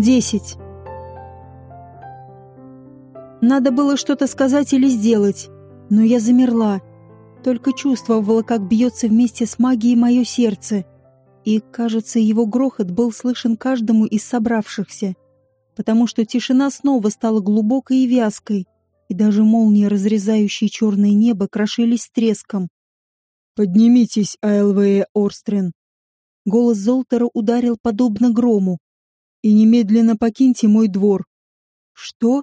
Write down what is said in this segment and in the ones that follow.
Десять. Надо было что-то сказать или сделать, но я замерла. Только чувствовала, как бьется вместе с магией мое сердце. И, кажется, его грохот был слышен каждому из собравшихся, потому что тишина снова стала глубокой и вязкой, и даже молнии, разрезающие черное небо, крошились треском. «Поднимитесь, АЛВ Орстрин!» Голос Золтера ударил подобно грому. «И немедленно покиньте мой двор». «Что?»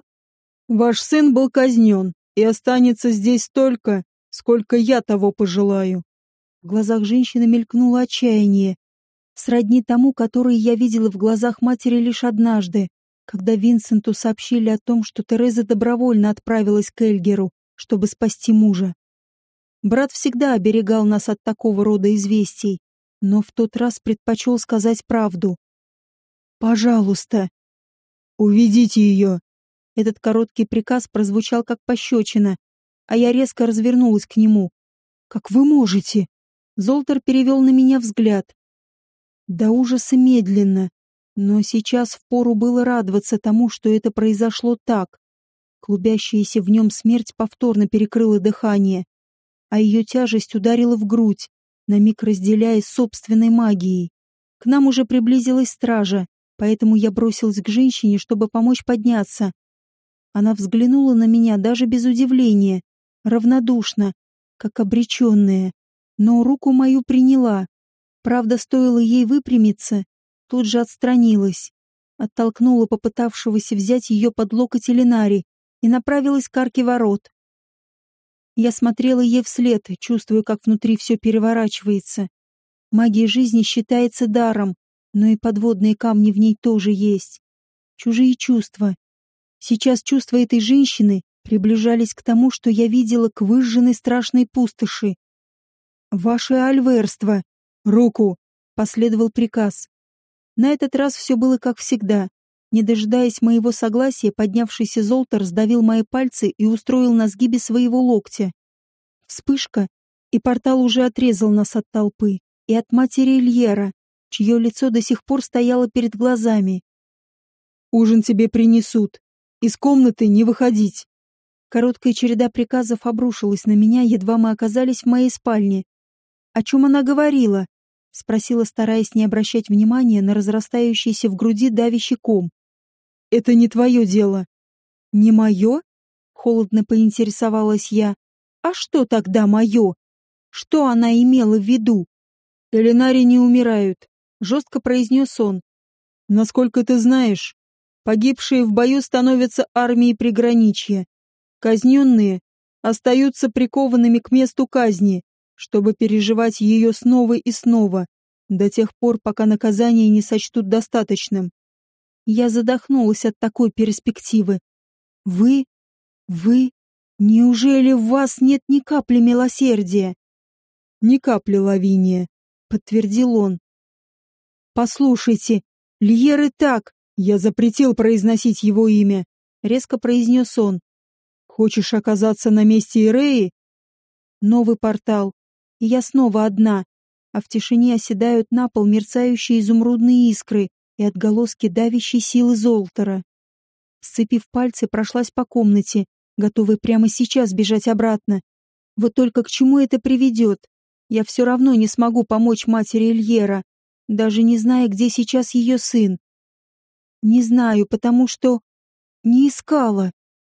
«Ваш сын был казнен и останется здесь столько, сколько я того пожелаю». В глазах женщины мелькнуло отчаяние, сродни тому, которое я видела в глазах матери лишь однажды, когда Винсенту сообщили о том, что Тереза добровольно отправилась к Эльгеру, чтобы спасти мужа. Брат всегда оберегал нас от такого рода известий, но в тот раз предпочел сказать правду. «Пожалуйста, уведите ее!» Этот короткий приказ прозвучал как пощечина, а я резко развернулась к нему. «Как вы можете?» Золтер перевел на меня взгляд. До ужаса медленно, но сейчас впору было радоваться тому, что это произошло так. Клубящаяся в нем смерть повторно перекрыла дыхание а ее тяжесть ударила в грудь, на миг разделяясь собственной магией. К нам уже приблизилась стража, поэтому я бросилась к женщине, чтобы помочь подняться. Она взглянула на меня даже без удивления, равнодушно, как обреченная, но руку мою приняла. Правда, стоило ей выпрямиться, тут же отстранилась, оттолкнула попытавшегося взять ее под локоть Элинари и направилась к арке ворот. Я смотрела ей вслед, чувствуя, как внутри все переворачивается. Магия жизни считается даром, но и подводные камни в ней тоже есть. Чужие чувства. Сейчас чувства этой женщины приближались к тому, что я видела к выжженной страшной пустоши. «Ваше альверство! Руку!» — последовал приказ. На этот раз все было как всегда. Не дожидаясь моего согласия, поднявшийся Золтер сдавил мои пальцы и устроил на сгибе своего локтя. Вспышка, и портал уже отрезал нас от толпы и от матери Ильера, чье лицо до сих пор стояло перед глазами. «Ужин тебе принесут. Из комнаты не выходить». Короткая череда приказов обрушилась на меня, едва мы оказались в моей спальне. «О чем она говорила?» — спросила, стараясь не обращать внимания на разрастающийся в груди давящий ком. Это не твое дело. Не мое? Холодно поинтересовалась я. А что тогда мое? Что она имела в виду? Элинари не умирают, жестко произнес он. Насколько ты знаешь, погибшие в бою становятся армией приграничья. Казненные остаются прикованными к месту казни, чтобы переживать ее снова и снова, до тех пор, пока наказание не сочтут достаточным. Я задохнулась от такой перспективы. Вы? Вы? Неужели в вас нет ни капли милосердия? Ни капли, Лавиния, подтвердил он. Послушайте, Льер и так, я запретил произносить его имя, резко произнес он. Хочешь оказаться на месте Иреи? Новый портал, и я снова одна, а в тишине оседают на пол мерцающие изумрудные искры, и отголоски давящей силы Золтера. Сцепив пальцы, прошлась по комнате, готовая прямо сейчас бежать обратно. Вот только к чему это приведет? Я все равно не смогу помочь матери Эльера, даже не зная, где сейчас ее сын. Не знаю, потому что... Не искала.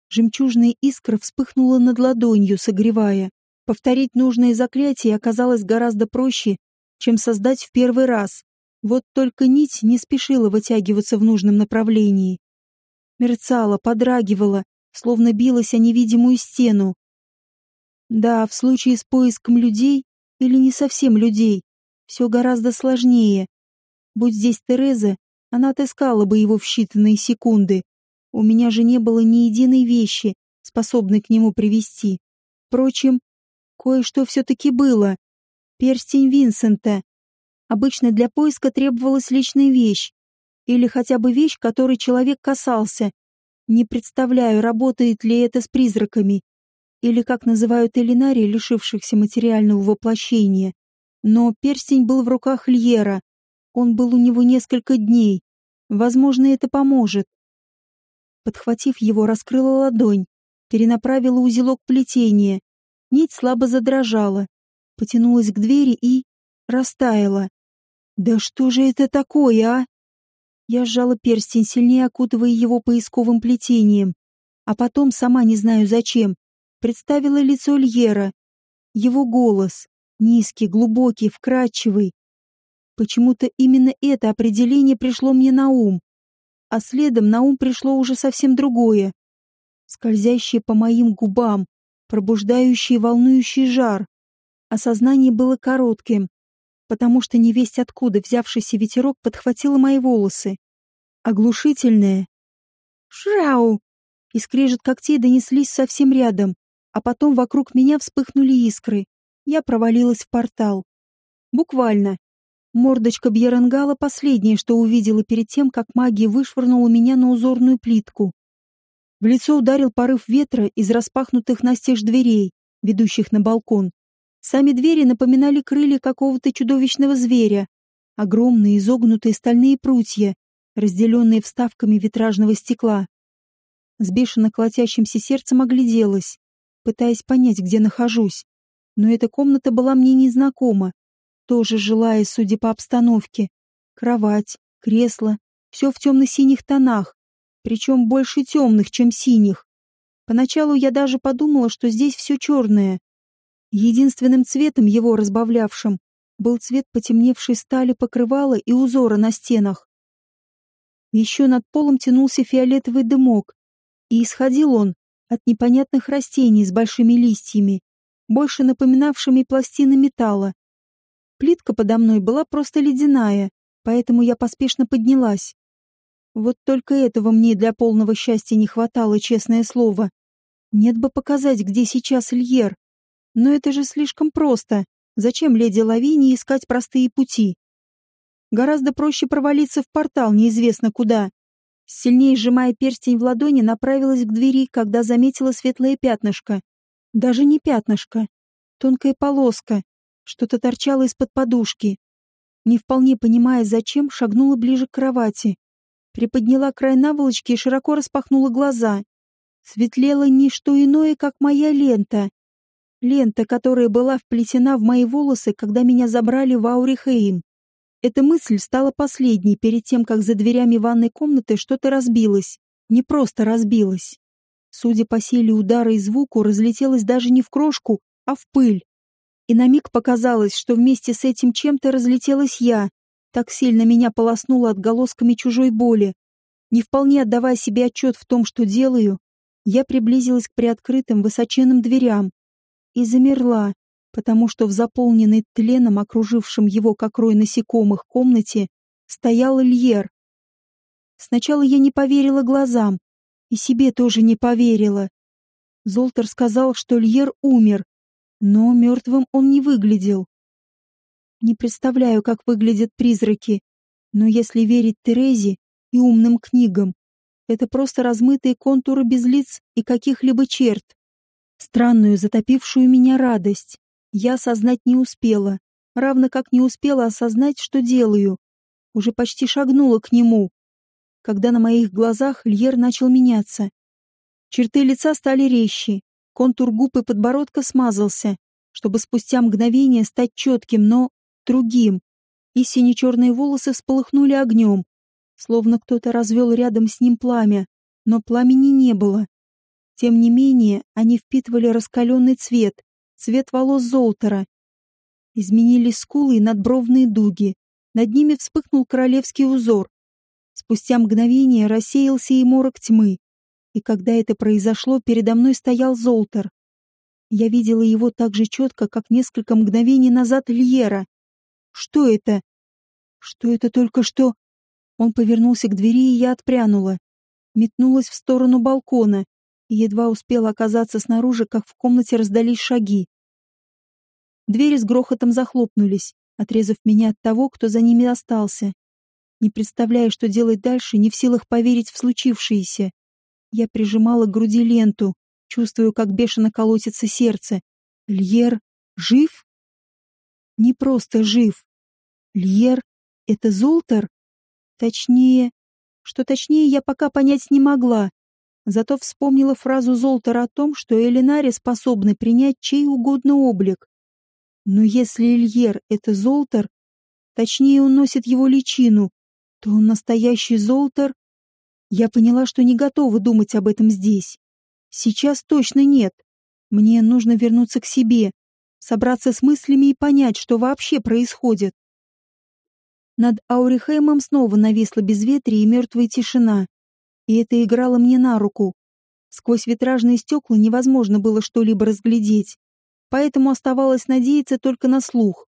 Жемчужная искра вспыхнула над ладонью, согревая. Повторить нужное заклятие оказалось гораздо проще, чем создать в первый раз. Вот только нить не спешила вытягиваться в нужном направлении. Мерцала, подрагивала, словно билась о невидимую стену. Да, в случае с поиском людей, или не совсем людей, все гораздо сложнее. Будь здесь Тереза, она отыскала бы его в считанные секунды. У меня же не было ни единой вещи, способной к нему привести. Впрочем, кое-что все-таки было. Перстень Винсента, Обычно для поиска требовалась личная вещь, или хотя бы вещь, которой человек касался. Не представляю, работает ли это с призраками, или как называют элинари, лишившихся материального воплощения. Но перстень был в руках Льера. Он был у него несколько дней, Возможно, это поможет. Подхватив его, раскрыла ладонь, перенаправила узелок плетения. Нить слабо задрожала, потянулась к двери и... растаяла. «Да что же это такое, а?» Я сжала перстень, сильнее окутывая его поисковым плетением, а потом, сама не знаю зачем, представила лицо Льера, его голос, низкий, глубокий, вкрадчивый. Почему-то именно это определение пришло мне на ум, а следом на ум пришло уже совсем другое, скользящее по моим губам, пробуждающий волнующий жар. Осознание было коротким, потому что невесть откуда взявшийся ветерок подхватила мои волосы. Оглушительное. «Шрау!» И скрежет когтей донеслись совсем рядом, а потом вокруг меня вспыхнули искры. Я провалилась в портал. Буквально. Мордочка Бьерангала последнее, что увидела перед тем, как магия вышвырнула меня на узорную плитку. В лицо ударил порыв ветра из распахнутых настежь дверей, ведущих на балкон. Сами двери напоминали крылья какого-то чудовищного зверя. Огромные изогнутые стальные прутья, разделенные вставками витражного стекла. С бешено колотящимся сердцем огляделась, пытаясь понять, где нахожусь. Но эта комната была мне незнакома. Тоже жилая, судя по обстановке. Кровать, кресло, все в темно-синих тонах, причем больше темных, чем синих. Поначалу я даже подумала, что здесь все черное. Единственным цветом его разбавлявшим был цвет потемневшей стали покрывала и узора на стенах. Еще над полом тянулся фиолетовый дымок, и исходил он от непонятных растений с большими листьями, больше напоминавшими пластины металла. Плитка подо мной была просто ледяная, поэтому я поспешно поднялась. Вот только этого мне для полного счастья не хватало, честное слово. Нет бы показать, где сейчас Льер. Но это же слишком просто. Зачем леди Лавинии искать простые пути? Гораздо проще провалиться в портал неизвестно куда. Сильнее сжимая перстень в ладони, направилась к двери, когда заметила светлое пятнышко. Даже не пятнышко. Тонкая полоска. Что-то торчало из-под подушки. Не вполне понимая, зачем, шагнула ближе к кровати приподняла край наволочки и широко распахнула глаза. Светлело не что иное, как моя лента. Лента, которая была вплетена в мои волосы, когда меня забрали в Аурихейм. Эта мысль стала последней перед тем, как за дверями ванной комнаты что-то разбилось. Не просто разбилось. Судя по силе удара и звуку, разлетелось даже не в крошку, а в пыль. И на миг показалось, что вместе с этим чем-то разлетелась я, так сильно меня полоснуло отголосками чужой боли. Не вполне отдавая себе отчет в том, что делаю, я приблизилась к приоткрытым высоченным дверям и замерла, потому что в заполненной тленом, окружившем его как рой насекомых комнате, стоял Льер. Сначала я не поверила глазам, и себе тоже не поверила. Золтер сказал, что Льер умер, но мертвым он не выглядел. Не представляю, как выглядят призраки, но если верить Терезе и умным книгам, это просто размытые контуры без лиц и каких-либо черт. Странную, затопившую меня радость я осознать не успела, равно как не успела осознать, что делаю. Уже почти шагнула к нему, когда на моих глазах Льер начал меняться. Черты лица стали резче, контур губ и подбородка смазался, чтобы спустя мгновение стать четким, но другим, и сине-черные волосы всполыхнули огнем, словно кто-то развел рядом с ним пламя, но пламени не было. Тем не менее, они впитывали раскаленный цвет, цвет волос Золтера. Изменились скулы и надбровные дуги, над ними вспыхнул королевский узор. Спустя мгновение рассеялся и морок тьмы, и когда это произошло, передо мной стоял Золтер. Я видела его так же четко, как несколько мгновений назад Льера. Что это? Что это только что? Он повернулся к двери, и я отпрянула. Метнулась в сторону балкона едва успела оказаться снаружи, как в комнате раздались шаги. Двери с грохотом захлопнулись, отрезав меня от того, кто за ними остался. Не представляя, что делать дальше, не в силах поверить в случившееся. Я прижимала к груди ленту, чувствую, как бешено колотится сердце. Льер жив? Не просто жив. Льер — это Золтер? Точнее, Что точнее, я пока понять не могла. Зато вспомнила фразу Золтера о том, что Элинари способны принять чей угодно облик. Но если Ильер — это Золтер, точнее, он носит его личину, то он настоящий Золтер. Я поняла, что не готова думать об этом здесь. Сейчас точно нет. Мне нужно вернуться к себе, собраться с мыслями и понять, что вообще происходит. Над Аурихеймом снова нависла безветрие и мертвая тишина. И это играло мне на руку. Сквозь витражные стекла невозможно было что-либо разглядеть. Поэтому оставалось надеяться только на слух.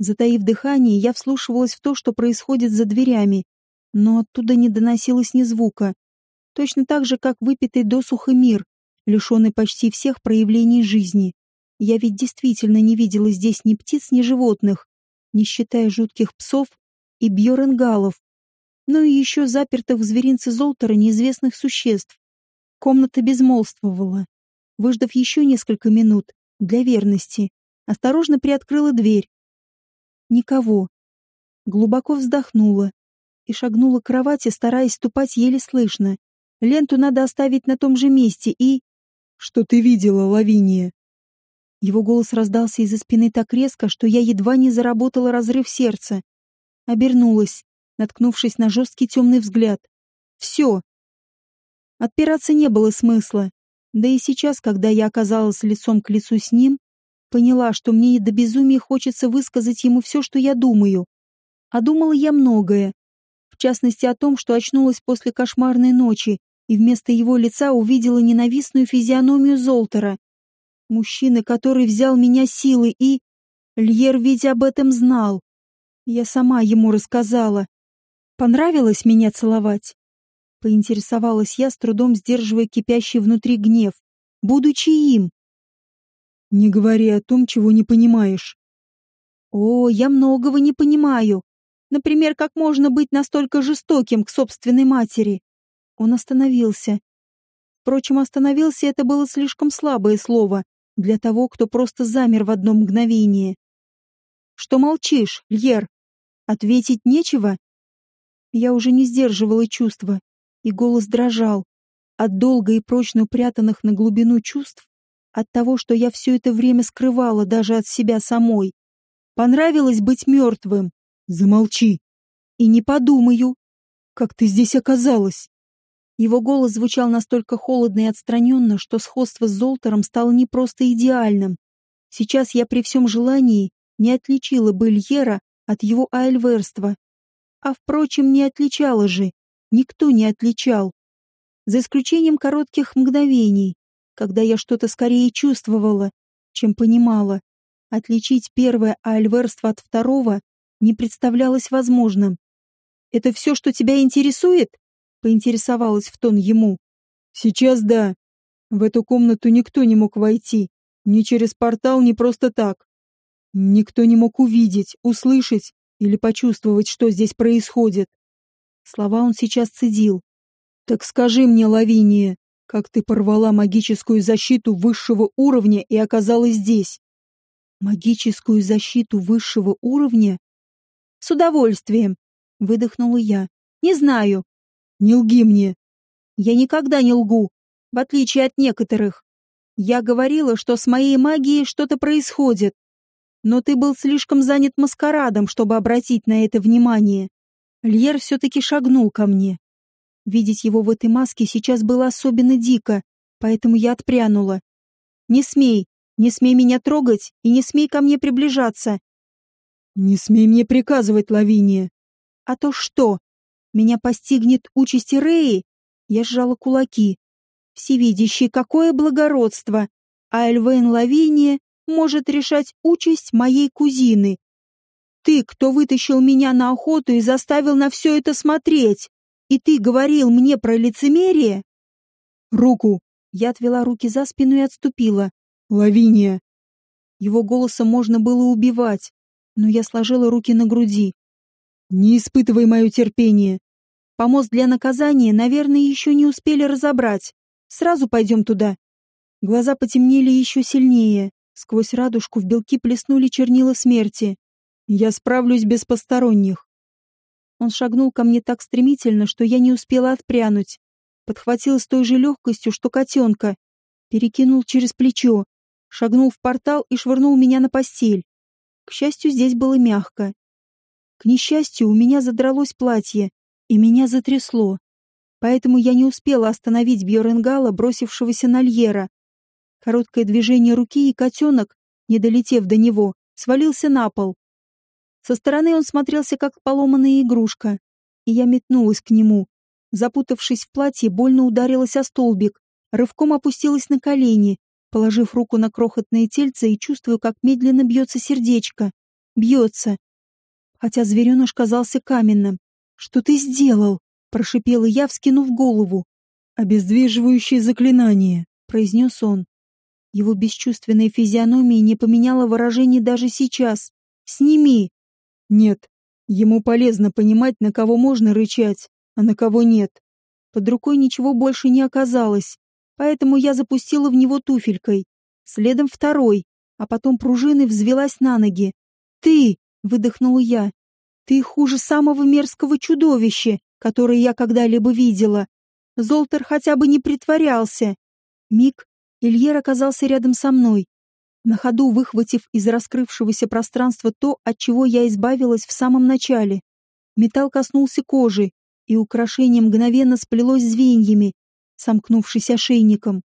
Затаив дыхание, я вслушивалась в то, что происходит за дверями, но оттуда не доносилось ни звука. Точно так же, как выпитый досуха мир, лишенный почти всех проявлений жизни. Я ведь действительно не видела здесь ни птиц, ни животных, не считая жутких псов и бьеренгалов, но и еще запертых в зверинце Золтера неизвестных существ. Комната безмолвствовала. Выждав еще несколько минут, для верности, осторожно приоткрыла дверь. Никого. Глубоко вздохнула и шагнула к кровати, стараясь ступать еле слышно. Ленту надо оставить на том же месте и... «Что ты видела, Лавиния?» Его голос раздался из-за спины так резко, что я едва не заработала разрыв сердца. Обернулась, наткнувшись на жесткий темный взгляд. Все. Отпираться не было смысла. Да и сейчас, когда я оказалась лицом к лицу с ним, поняла, что мне до безумия хочется высказать ему все, что я думаю. А думала я многое. В частности о том, что очнулась после кошмарной ночи и вместо его лица увидела ненавистную физиономию Золтера. Мужчины, который взял меня силой и... Льер ведь об этом знал. Я сама ему рассказала. Понравилось меня целовать? Поинтересовалась я, с трудом сдерживая кипящий внутри гнев, будучи им. Не говори о том, чего не понимаешь. О, я многого не понимаю. Например, как можно быть настолько жестоким к собственной матери? Он остановился. Впрочем, остановился это было слишком слабое слово для того, кто просто замер в одно мгновение. Что молчишь, Льер? Ответить нечего? Я уже не сдерживала чувства, и голос дрожал. От долго и прочно упрятанных на глубину чувств, от того, что я все это время скрывала даже от себя самой. Понравилось быть мертвым. Замолчи. И не подумаю. Как ты здесь оказалась? Его голос звучал настолько холодно и отстраненно, что сходство с Золтером стало не просто идеальным. Сейчас я при всем желании не отличила бы Льера от его айльверства. А, впрочем, не отличала же. Никто не отличал. За исключением коротких мгновений, когда я что-то скорее чувствовала, чем понимала. Отличить первое айльверство от второго не представлялось возможным. «Это все, что тебя интересует?» — поинтересовалась в тон ему. «Сейчас да. В эту комнату никто не мог войти. Ни через портал, ни просто так. Никто не мог увидеть, услышать или почувствовать, что здесь происходит. Слова он сейчас цедил. «Так скажи мне, Лавиния, как ты порвала магическую защиту высшего уровня и оказалась здесь?» «Магическую защиту высшего уровня?» «С удовольствием», — выдохнула я. «Не знаю». «Не лги мне». «Я никогда не лгу, в отличие от некоторых. Я говорила, что с моей магией что-то происходит, но ты был слишком занят маскарадом, чтобы обратить на это внимание. Льер все-таки шагнул ко мне. Видеть его в этой маске сейчас было особенно дико, поэтому я отпрянула. «Не смей, не смей меня трогать и не смей ко мне приближаться». «Не смей мне приказывать, Лавиния». «А то что? Меня постигнет участь Реи?» Я сжала кулаки. «Всевидящий, какое благородство! А Эльвейн Лавиния может решать участь моей кузины. Ты, кто вытащил меня на охоту и заставил на все это смотреть, и ты говорил мне про лицемерие? Руку. Я отвела руки за спину и отступила. Лавиния. Его голосом можно было убивать, но я сложила руки на груди. Не испытывай мое терпение. Помост для наказания, наверное, еще не успели разобрать. Сразу пойдем туда. Глаза потемнели еще сильнее. Сквозь радужку в белки плеснули чернила смерти. Я справлюсь без посторонних. Он шагнул ко мне так стремительно, что я не успела отпрянуть. Подхватил с той же легкостью, что котенка. Перекинул через плечо, шагнул в портал и швырнул меня на постель. К счастью, здесь было мягко. К несчастью, у меня задралось платье, и меня затрясло. Поэтому я не успела остановить Бьоренгала, бросившегося на Льера. Короткое движение руки, и котенок, не долетев до него, свалился на пол. Со стороны он смотрелся, как поломанная игрушка, и я метнулась к нему. Запутавшись в платье, больно ударилась о столбик, рывком опустилась на колени, положив руку на крохотное тельце и чувствую, как медленно бьется сердечко. Бьется. Хотя звереныш казался каменным. «Что ты сделал?» — прошипела я, вскинув голову. «Обездвиживающее заклинание», — произнес он. Его бесчувственная физиономия не поменяла выражение даже сейчас. «Сними!» «Нет, ему полезно понимать, на кого можно рычать, а на кого нет». Под рукой ничего больше не оказалось, поэтому я запустила в него туфелькой. Следом второй, а потом пружиной взвелась на ноги. «Ты!» — выдохнула я. «Ты хуже самого мерзкого чудовища, которое я когда-либо видела. Золтер хотя бы не притворялся». Миг, Ильер оказался рядом со мной, на ходу выхватив из раскрывшегося пространства то, от чего я избавилась в самом начале. Металл коснулся кожи, и украшение мгновенно сплелось звеньями, сомкнувшись ошейником.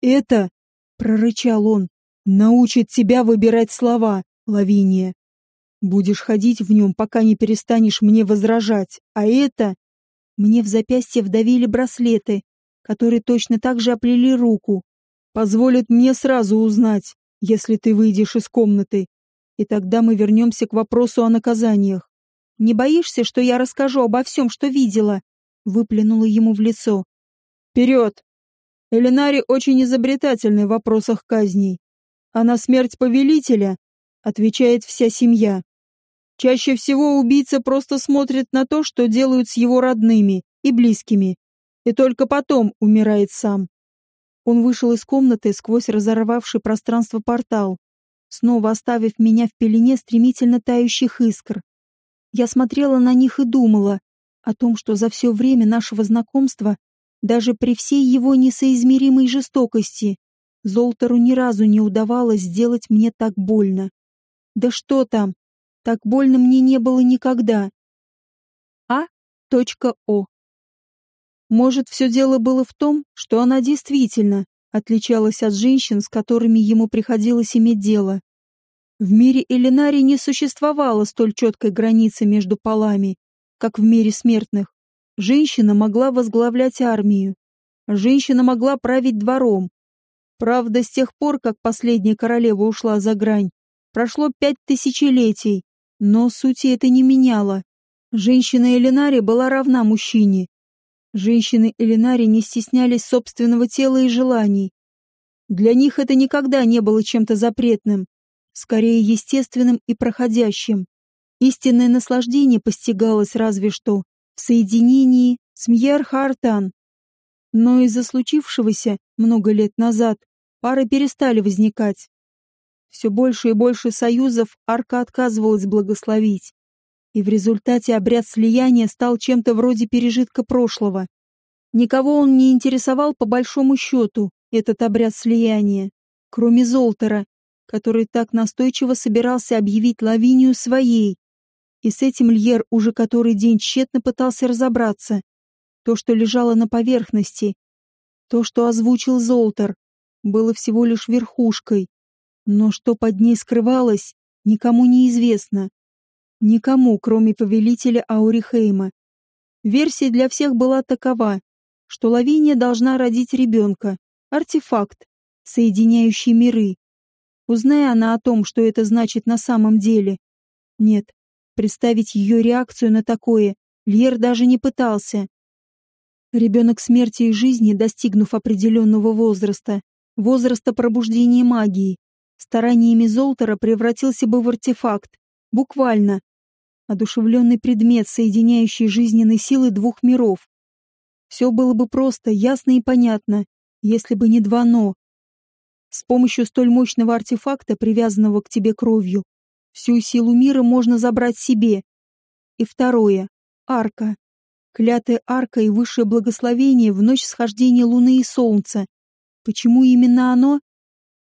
«Это», — прорычал он, — «научит тебя выбирать слова, Лавиния. Будешь ходить в нем, пока не перестанешь мне возражать, а это...» Мне в запястье вдавили браслеты, которые точно так же оплели руку, позволит мне сразу узнать, если ты выйдешь из комнаты, и тогда мы вернемся к вопросу о наказаниях. Не боишься, что я расскажу обо всем, что видела?» Выплюнула ему в лицо. «Вперед!» Элинари очень изобретательный в вопросах казней. А на смерть повелителя отвечает вся семья. Чаще всего убийца просто смотрит на то, что делают с его родными и близкими, и только потом умирает сам. Он вышел из комнаты сквозь разорвавший пространство портал, снова оставив меня в пелене стремительно тающих искр. Я смотрела на них и думала о том, что за все время нашего знакомства, даже при всей его несоизмеримой жестокости, Золтеру ни разу не удавалось сделать мне так больно. Да что там, так больно мне не было никогда. А. О. Может, все дело было в том, что она действительно отличалась от женщин, с которыми ему приходилось иметь дело. В мире Элинари не существовало столь четкой границы между полами, как в мире смертных. Женщина могла возглавлять армию. Женщина могла править двором. Правда, с тех пор, как последняя королева ушла за грань, прошло пять тысячелетий, но сути это не меняло. Женщина Элинари была равна мужчине, Женщины Элинари не стеснялись собственного тела и желаний. Для них это никогда не было чем-то запретным, скорее естественным и проходящим. Истинное наслаждение постигалось разве что в соединении с Мьер-Хартан. Но из-за случившегося много лет назад пары перестали возникать. Все больше и больше союзов Арка отказывалась благословить и в результате обряд слияния стал чем-то вроде пережитка прошлого. Никого он не интересовал по большому счету, этот обряд слияния, кроме Золтера, который так настойчиво собирался объявить Лавинию своей. И с этим Льер уже который день тщетно пытался разобраться. То, что лежало на поверхности, то, что озвучил Золтер, было всего лишь верхушкой. Но что под ней скрывалось, никому не известно. Никому, кроме повелителя Аурихейма. Версия для всех была такова, что Лавиния должна родить ребенка, артефакт, соединяющий миры. Узная она о том, что это значит на самом деле. Нет, представить ее реакцию на такое Льер даже не пытался. Ребенок смерти и жизни, достигнув определенного возраста, возраста пробуждения магии, стараниями Золтера превратился бы в артефакт, буквально, одушевленный предмет, соединяющий жизненные силы двух миров. Все было бы просто, ясно и понятно, если бы не два «но». С помощью столь мощного артефакта, привязанного к тебе кровью, всю силу мира можно забрать себе. И второе. арка. Клятая арка и высшее благословение в ночь схождения луны и солнца. Почему именно оно?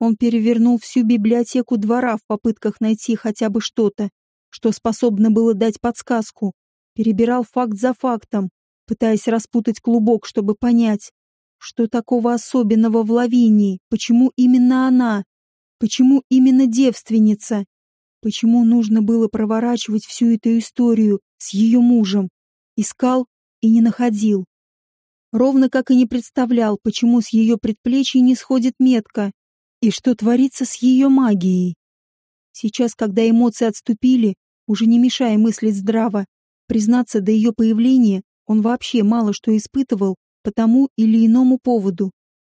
Он перевернул всю библиотеку двора в попытках найти хотя бы что-то, что способно было дать подсказку. Перебирал факт за фактом, пытаясь распутать клубок, чтобы понять, что такого особенного в Лавинии, почему именно она, почему именно девственница, почему нужно было проворачивать всю эту историю с ее мужем. Искал и не находил. Ровно как и не представлял, почему с ее предплечья не сходит метка и что творится с ее магией. Сейчас, когда эмоции отступили, уже не мешая мыслить здраво, признаться до ее появления, он вообще мало что испытывал по тому или иному поводу.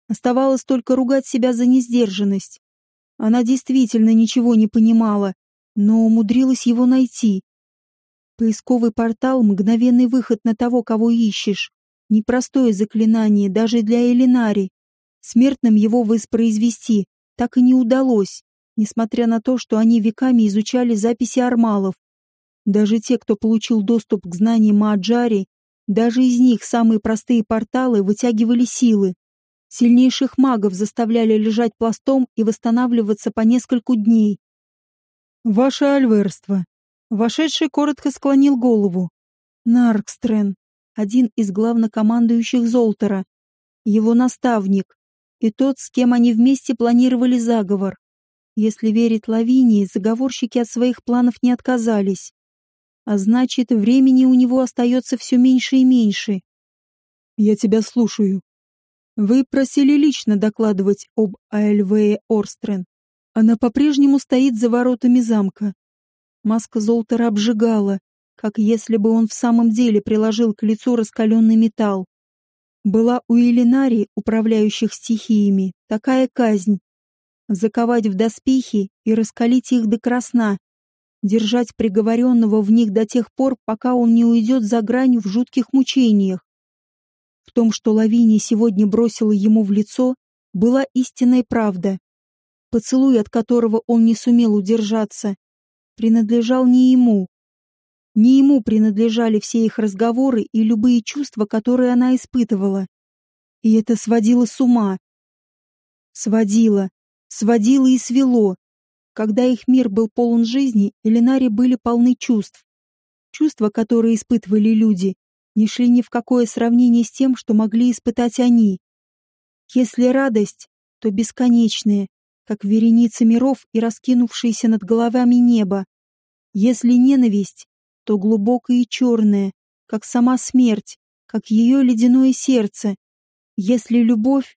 Оставалось только ругать себя за несдержанность. Она действительно ничего не понимала, но умудрилась его найти. Поисковый портал — мгновенный выход на того, кого ищешь. Непростое заклинание даже для Элинари. Смертным его воспроизвести так и не удалось, несмотря на то, что они веками изучали записи армалов. Даже те, кто получил доступ к знаниям Мааджари, даже из них самые простые порталы вытягивали силы. Сильнейших магов заставляли лежать пластом и восстанавливаться по нескольку дней. «Ваше альверство!» Вошедший коротко склонил голову. Наркстрен, один из главнокомандующих Золтера, его наставник, и тот, с кем они вместе планировали заговор. Если верить Лавинии, заговорщики от своих планов не отказались. А значит, времени у него остается все меньше и меньше. Я тебя слушаю. Вы просили лично докладывать об Альвее Орстрен. Она по-прежнему стоит за воротами замка. Маска Золтера обжигала, как если бы он в самом деле приложил к лицу раскаленный металл. Была у Элинари, управляющих стихиями, такая казнь. Заковать в доспехи и раскалить их до красна, держать приговоренного в них до тех пор, пока он не уйдет за грань в жутких мучениях. В том, что Лавиния сегодня бросила ему в лицо, была истинная правда. Поцелуй, от которого он не сумел удержаться, принадлежал не ему. Не ему принадлежали все их разговоры и любые чувства, которые она испытывала. И это сводило с ума. Сводило, сводило и свело, когда их мир был полон жизни, Элинари были полны чувств. Чувства, которые испытывали люди, не шли ни в какое сравнение с тем, что могли испытать они. Если радость, то бесконечная, как вереница миров и раскинувшееся над головами небо. Если ненависть, то глубокая и черная, как сама смерть, как ее ледяное сердце. Если любовь,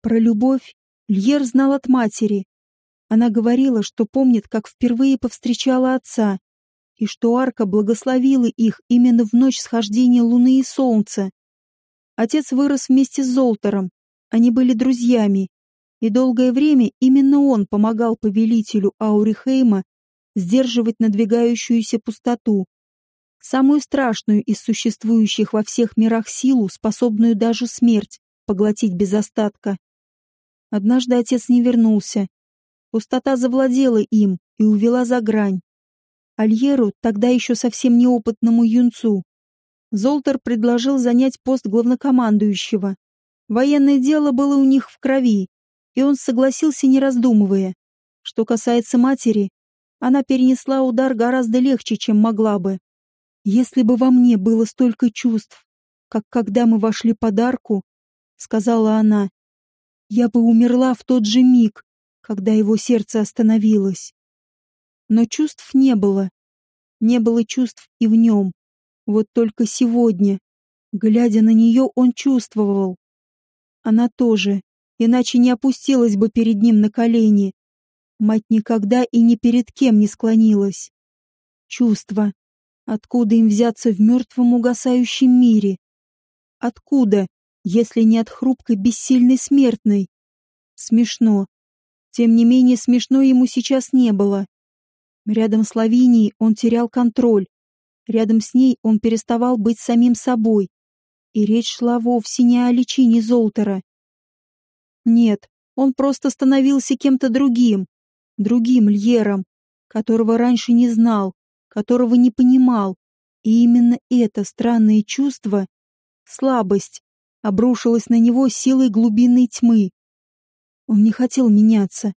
про любовь Льер знал от матери, она говорила, что помнит, как впервые повстречала отца, и что Арка благословила их именно в ночь схождения луны и солнца. Отец вырос вместе с Золтером, они были друзьями, и долгое время именно он помогал повелителю Аурихейма сдерживать надвигающуюся пустоту, самую страшную из существующих во всех мирах силу, способную даже смерть поглотить без остатка. Однажды отец не вернулся, Пустота завладела им и увела за грань. Альеру, тогда еще совсем неопытному юнцу, Золтер предложил занять пост главнокомандующего. Военное дело было у них в крови, и он согласился, не раздумывая. Что касается матери, она перенесла удар гораздо легче, чем могла бы. Если бы во мне было столько чувств, как когда мы вошли под арку, сказала она, я бы умерла в тот же миг, когда его сердце остановилось. Но чувств не было. Не было чувств и в нем. Вот только сегодня, глядя на нее, он чувствовал. Она тоже, иначе не опустилась бы перед ним на колени. Мать никогда и ни перед кем не склонилась. Чувства. Откуда им взяться в мертвом угасающем мире? Откуда, если не от хрупкой бессильной смертной? Смешно. Тем не менее, смешно ему сейчас не было. Рядом с Лавинией он терял контроль. Рядом с ней он переставал быть самим собой. И речь шла вовсе не о личине Золтера. Нет, он просто становился кем-то другим. Другим Льером, которого раньше не знал, которого не понимал, И именно это странное чувство, слабость, обрушилось на него силой глубинной тьмы. Он не хотел меняться.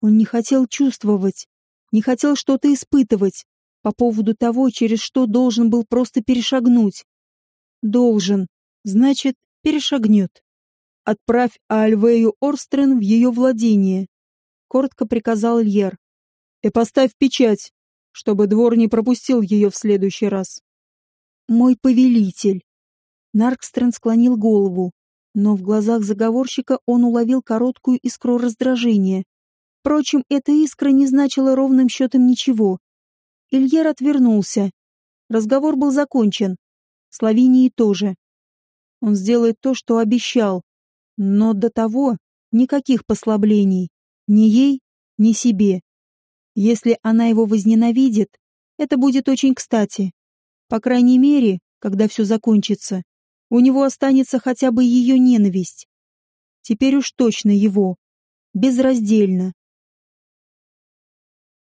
Он не хотел чувствовать, не хотел что-то испытывать по поводу того, через что должен был просто перешагнуть. Должен, значит, перешагнет. Отправь Альвею Орстрен в ее владение, коротко приказал Льер. И поставь печать, чтобы двор не пропустил ее в следующий раз. Мой повелитель. Наркстрен склонил голову, но в глазах заговорщика он уловил короткую искру раздражения. Впрочем, эта искра не значила ровным счетом ничего. Ильер отвернулся. Разговор был закончен. С Лавинией тоже. Он сделает то, что обещал. Но до того никаких послаблений. Ни ей, ни себе. Если она его возненавидит, это будет очень кстати. По крайней мере, когда все закончится, у него останется хотя бы ее ненависть. Теперь уж точно его. Безраздельно.